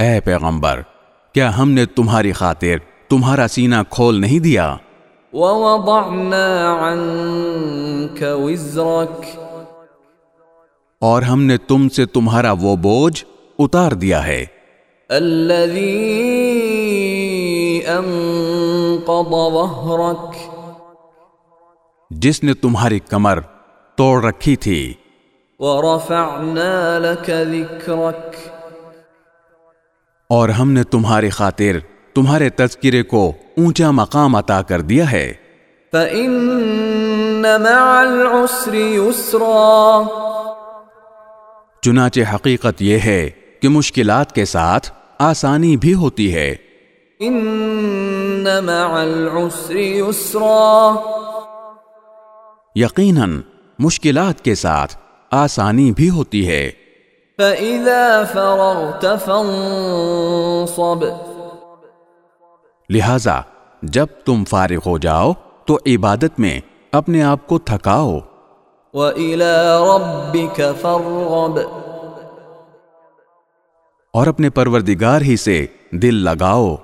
اے پیغمبر کیا ہم نے تمہاری خاطر تمہارا سینہ کھول نہیں دیا؟ ووضعنا عنك وزرك اور ہم نے تم سے تمہارا وہ بوجھ اتار دیا ہے۔ الذي انقض ظهرك جس نے تمہاری کمر توڑ رکھی تھی۔ ورفعنا لك ذكرك اور ہم نے تمہاری خاطر تمہارے تذکرے کو اونچا مقام عطا کر دیا ہے۔ فإن مع العسر يسرا۔ چنانچہ حقیقت یہ ہے کہ مشکلات کے ساتھ آسانی بھی ہوتی ہے۔ ان مع العسر يسرا۔ یقیناً مشکلات کے ساتھ آسانی بھی ہوتی ہے۔ فإذا فرغت فانصب لہذا جب تم فارغ ہو جاؤ تو عبادت میں اپنے آپ کو تھکاؤ۔ وإلى ربك فارغب اور اپنے پروردگار ہی سے دل لگاؤ۔